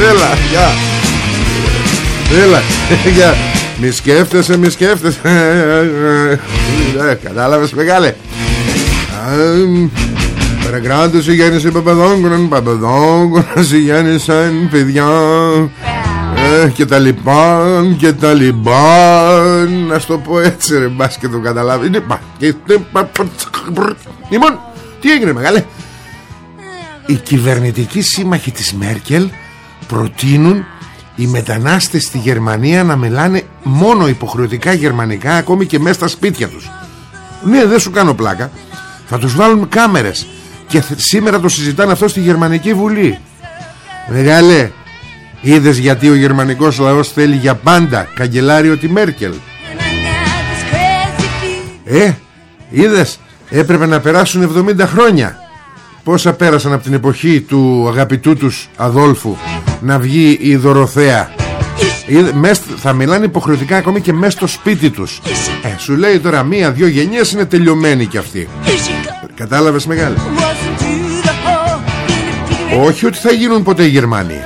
έλα, γεια. Έλα. [laughs] Για... Μη σκέφτεσαι μη σκέφτεσαι. Ε, Κατάλαβες μεγάλε. Παρακράτως η γέννηση Παπαδόγκρων Παπαδόγκρων η γέννησαν παιδιά. Ε, και τα λοιπάν και τα λοιπάν Να το πω έτσι ρε μπας και το καταλάβεις. Λοιπόν τι έγινε μεγάλε; Οι κυβερνητικοί σύμμαχοι της Μέρκελ προτείνουν οι μετανάστες στη Γερμανία να μιλάνε μόνο υποχρεωτικά γερμανικά ακόμη και μέσα στα σπίτια τους. Ναι δεν σου κάνω πλάκα. Θα τους βάλουν κάμερες. Και σήμερα το συζητάνε αυτό στη Γερμανική Βουλή. Μεγάλε Είδες γιατί ο γερμανικός λαός θέλει για πάντα Καγκελάριο τη Μέρκελ; Ε Είδες Έπρεπε να περάσουν 70 χρόνια. Πόσα πέρασαν από την εποχή του αγαπητού τους Αδόλφου; Να βγει η Δωροθέα. Θα μιλάνε υποχρεωτικά ακόμη και μέσα στο σπίτι τους. Ε, σου λέει τώρα μία-δυο γενιές είναι τελειωμένοι κι αυτοί κατάλαβες μεγάλη όχι ότι θα γίνουν ποτέ οι Γερμανοί.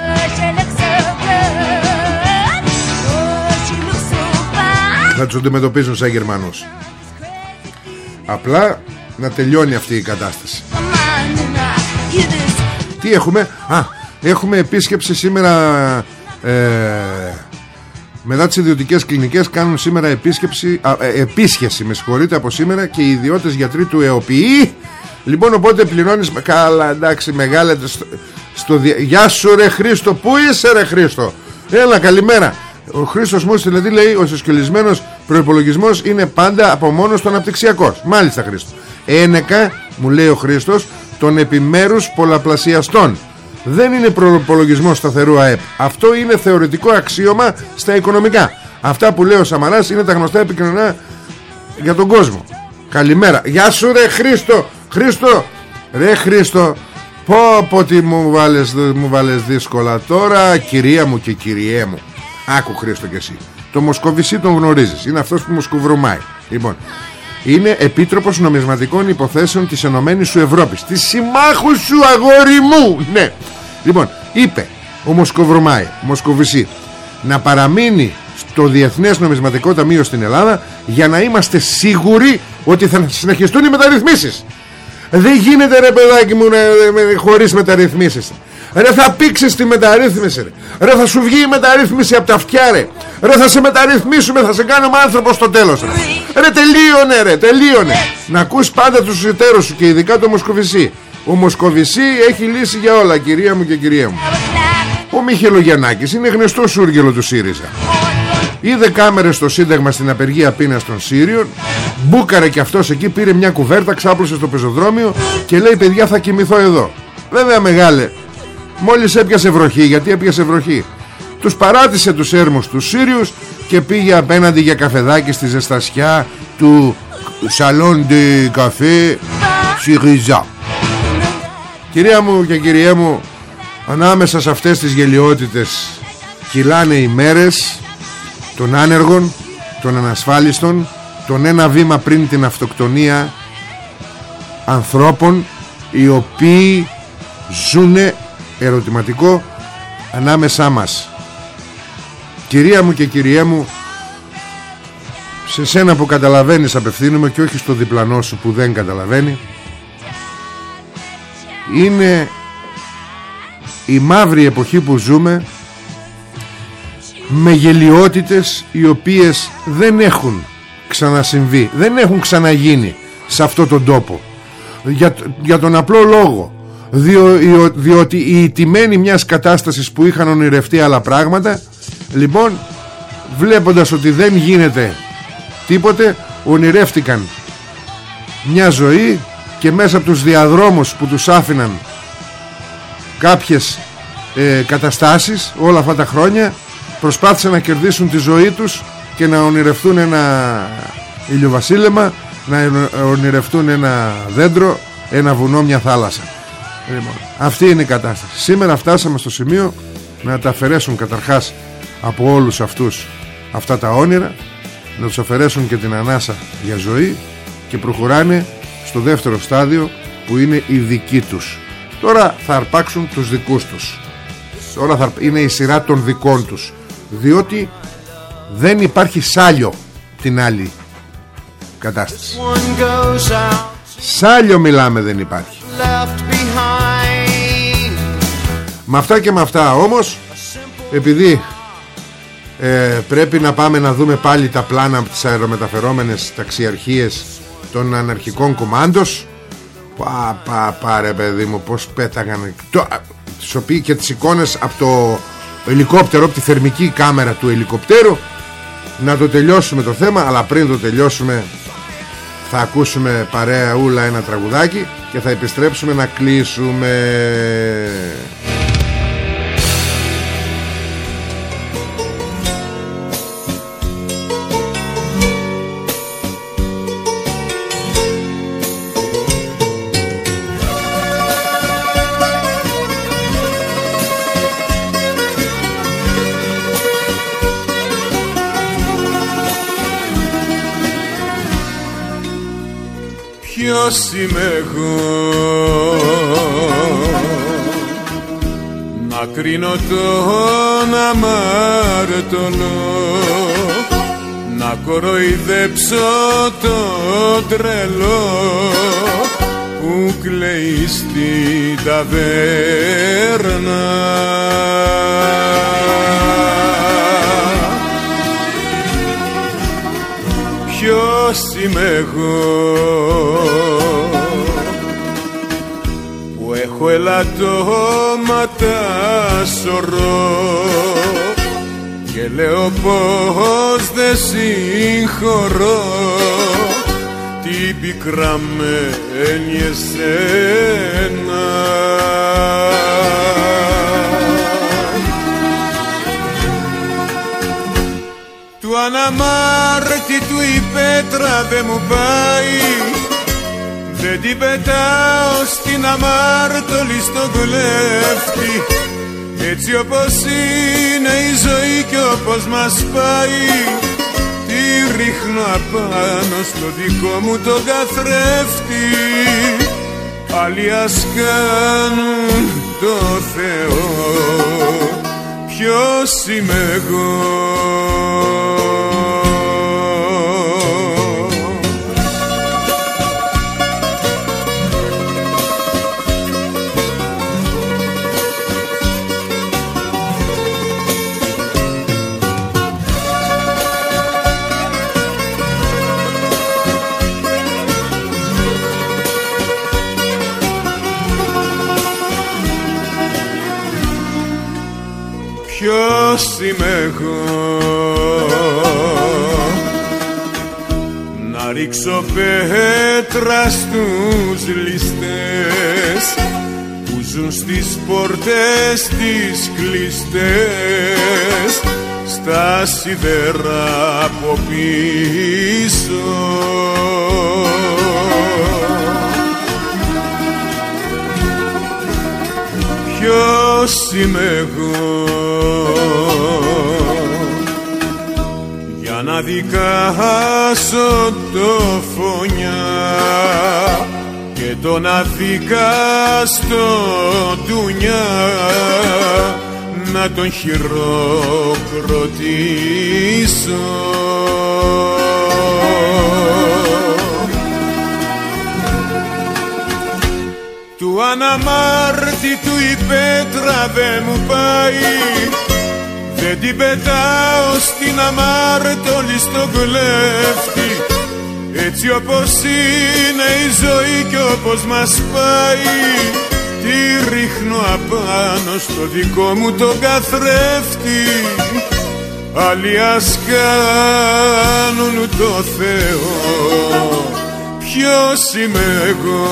Θα τους αντιμετωπίζουν σαν Γερμανούς. Απλά να τελειώνει αυτή η κατάσταση. Τι έχουμε; Α, έχουμε επίσκεψη σήμερα ε, μετά τις ιδιωτικές κλινικές κάνουν σήμερα επίσκεψη, α, ε, επίσχεση με συγχωρείτε από σήμερα και οι ιδιώτες γιατροί του ΕΟΠΗ. Λοιπόν οπότε πληρώνεις καλά εντάξει μεγάλε στο, στο, γεια σου ρε Χρήστο πού είσαι ρε Χρήστο; Έλα καλημέρα ο Χρήστος μου δηλαδή λέει ο συσκελισμένος προϋπολογισμός είναι πάντα από μόνος του αναπτυξιακός. Μάλιστα Χρήστο. Ένεκα μου λέει ο Χρήστος των επιμέρους πολλαπλασιαστών δεν είναι προπολογισμό σταθερού ΑΕΠ. Αυτό είναι θεωρητικό αξίωμα στα οικονομικά. Αυτά που λέει ο Σαμαράς είναι τα γνωστά επικοινωνία για τον κόσμο. Καλημέρα. Γεια σου ρε Χρήστο. Χρήστο. Ρε Χρήστο πω πω τι μου βάλες, μου βάλες δύσκολα τώρα κυρία μου και κυριέ μου. Άκου Χρήστο και εσύ. Το Μοσκοβισί τον γνωρίζεις. Είναι αυτός που μου λοιπόν είναι Επίτροπος Νομισματικών Υποθέσεων της Ενωμένης σου Ευρώπης. Της συμμάχους σου αγόρι μου! Ναι. Λοιπόν είπε ο Μοσκοβρωμάη Μοσκοβισή να παραμείνει στο Διεθνές Νομισματικό Ταμείο στην Ελλάδα για να είμαστε σίγουροι ότι θα συνεχιστούν οι μεταρρυθμίσεις. Δεν γίνεται ρε παιδάκι μου χωρίς μεταρρυθμίσεις. Ρε θα πήξεις τη μεταρρύθμιση ρε. ρε θα σου βγει η μεταρρύθμιση από τα αυτιά ρε Ρε θα σε μεταρρυθμίσουμε Θα σε κάνουμε άνθρωπο στο τέλος ρε. Ρε τελείωνε ρε τελείωνε. Να ακούς πάντα τους εταίρους σου Και ειδικά το Μοσκοβισί Ο Μοσκοβισί έχει λύσει για όλα Κυρία μου και κυρία μου. Ο Μιχελογιαννάκης είναι γνωστό σούργελο του ΣΥΡΙΖΑ. Είδε κάμερες στο Σύνταγμα στην απεργία πείνας των Σύριων. Μπούκαρε και αυτός εκεί Πήρε μια κουβέρτα ξάπλωσε στο πεζοδρόμιο Και λέει παιδιά θα κοιμηθώ εδώ Βέβαια μεγάλε Μόλις έπιασε βροχή Γιατί έπιασε βροχή Τους παράτησε τους έρμους τους Σύριους Και πήγε απέναντι για καφεδάκι Στη ζεστασιά του Σαλόν de καφέ Σιριζά Κυρία μου και κυριέ μου Ανάμεσα σε αυτές τις γελιότητες Κυλάνε οι μέρες Των άνεργων Των ανασφάλιστων Των ένα βήμα πριν την αυτοκτονία Ανθρώπων Οι οποίοι Ζουνε Ερωτηματικό Ανάμεσά μας Κυρία μου και κυριέ μου Σε σένα που καταλαβαίνεις απευθύνομαι Και όχι στο διπλανό σου που δεν καταλαβαίνει Είναι η μαύρη εποχή που ζούμε με γελιότητες οι οποίες δεν έχουν ξανασυμβεί δεν έχουν ξαναγίνει σε αυτό τον τόπο. Για, για τον απλό λόγο διό, διότι οι τιμένοι μιας κατάστασης που είχαν ονειρευτεί άλλα πράγματα λοιπόν βλέποντας ότι δεν γίνεται τίποτε ονειρεύτηκαν μια ζωή και μέσα από τους διαδρόμους που τους άφηναν κάποιες ε, καταστάσεις όλα αυτά τα χρόνια προσπάθησαν να κερδίσουν τη ζωή τους και να ονειρευτούν ένα ηλιοβασίλεμα να ονειρευτούν ένα δέντρο ένα βουνό, μια θάλασσα. Λοιπόν, αυτή είναι η κατάσταση. Σήμερα φτάσαμε στο σημείο να τα αφαιρέσουν καταρχάς από όλους αυτούς αυτά τα όνειρα να τους αφαιρέσουν και την ανάσα για ζωή και προχωράνε στο δεύτερο στάδιο που είναι η δική τους. Τώρα θα αρπάξουν τους δικούς τους. Τώρα θα... είναι η σειρά των δικών τους Διότι δεν υπάρχει σάλιο την άλλη κατάσταση. Σάλιο μιλάμε δεν υπάρχει. Με αυτά και με αυτά όμως Επειδή ε, πρέπει να πάμε να δούμε πάλι τα πλάνα από τις αερομεταφερόμενες ταξιαρχίες των αναρχικών κομμάντος. Πα, πα, πα ρε παιδί μου Πως πέταγαν το, τις οποίες και τις εικόνες από το ελικόπτερο Από τη θερμική κάμερα του ελικοπτέρου. Να το τελειώσουμε το θέμα Αλλά πριν το τελειώσουμε Θα ακούσουμε παρέα ούλα ένα τραγουδάκι Και θα επιστρέψουμε να κλείσουμε ποιος είμαι εγώ να κρίνω τον αμάρτωλο να κοροϊδέψω το τρελό που κλαίει στην ταβέρνα ποιος είμαι εγώ που έχω ελαττώματα σωρό και λέω πως δεν συγχωρώ την πικραμένη εσένα του αναμάρτητου η πέτρα δεν μου πάει. Δεν την πετάω στην αμάρτωλη στον κλέφτη έτσι όπως είναι η ζωή και όπως μας πάει. Τη ρίχνω απάνω στο δικό μου το καθρέφτη. Άλλοι ας κάνουν το Θεό ποιος είμαι εγώ ποιος είμαι εγώ να ρίξω πέτρα στους ληστές που ζουν στις πόρτες τις κλειστές στα σιδερά από πίσω Ποιος είμαι εγώ; Για να δικάσω το φωνιά και το να δικάστο ντουνιά να τον χειροκροτήσω Του αναμάρτητου η πέτρα δεν μου πάει. Δεν την πετάω στην αμάρτωλη στο κλέφτη. Έτσι όπως είναι η ζωή κι όπως μας πάει. Τη ρίχνω απάνω στο δικό μου το καθρέφτη. Άλλοι ας κάνουν το Θεό Ποιος είμαι εγώ;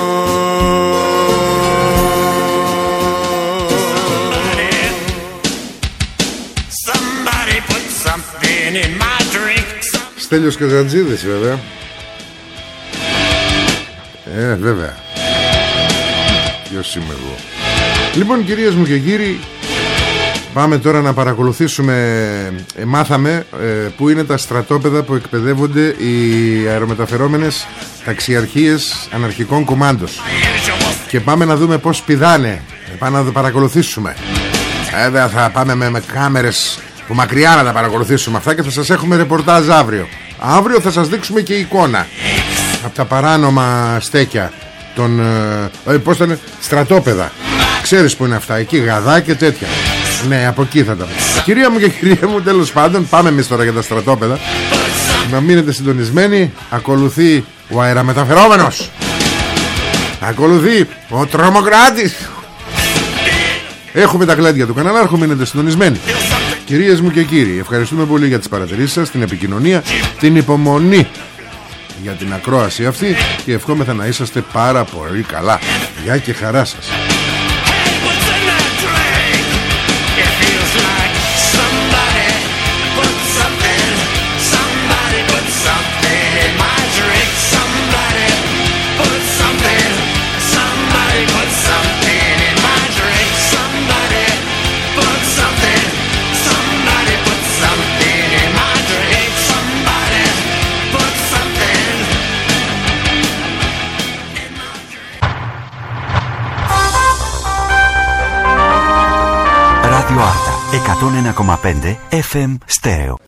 Somebody put something in my drink. Στέλιος Καζαντζίδης βέβαια Ε βέβαια Ποιος είμαι εγώ; Λοιπόν κυρίες μου και κύριοι Πάμε τώρα να παρακολουθήσουμε ε, Μάθαμε ε, που είναι τα στρατόπεδα που εκπαιδεύονται Οι αερομεταφερόμενες ταξιαρχίες αναρχικών κουμάντος Και πάμε να δούμε πως πηδάνε Πάμε να το παρακολουθήσουμε Βέβαια θα πάμε με, με κάμερες που μακριά να τα παρακολουθήσουμε αυτά και θα σας έχουμε ρεπορτάζ αύριο. Αύριο θα σας δείξουμε και εικόνα από τα παράνομα στέκια των, ε, ε, πώς ήταν, στρατόπεδα. Ξέρεις που είναι αυτά, εκεί γαδά και τέτοια. Ναι, από εκεί θα τα πούμε. Κυρία μου και κυρία μου, τέλος πάντων, πάμε εμείς τώρα για τα στρατόπεδα. Να μείνετε συντονισμένοι, ακολουθεί ο αεραμεταφερόμενος. Ακολουθεί ο τρομοκράτης. Έχουμε τα γλέντια του καναλάρχου, μείνετε συντονισμένοι. Κυρίες μου και κύριοι, ευχαριστούμε πολύ για τις παρατηρήσεις σας, την επικοινωνία, την υπομονή για την ακρόαση αυτή και ευχόμεθα να είσαστε πάρα πολύ καλά. Γεια και χαρά σας. εκατόν ενα κομματέντε FM Στεο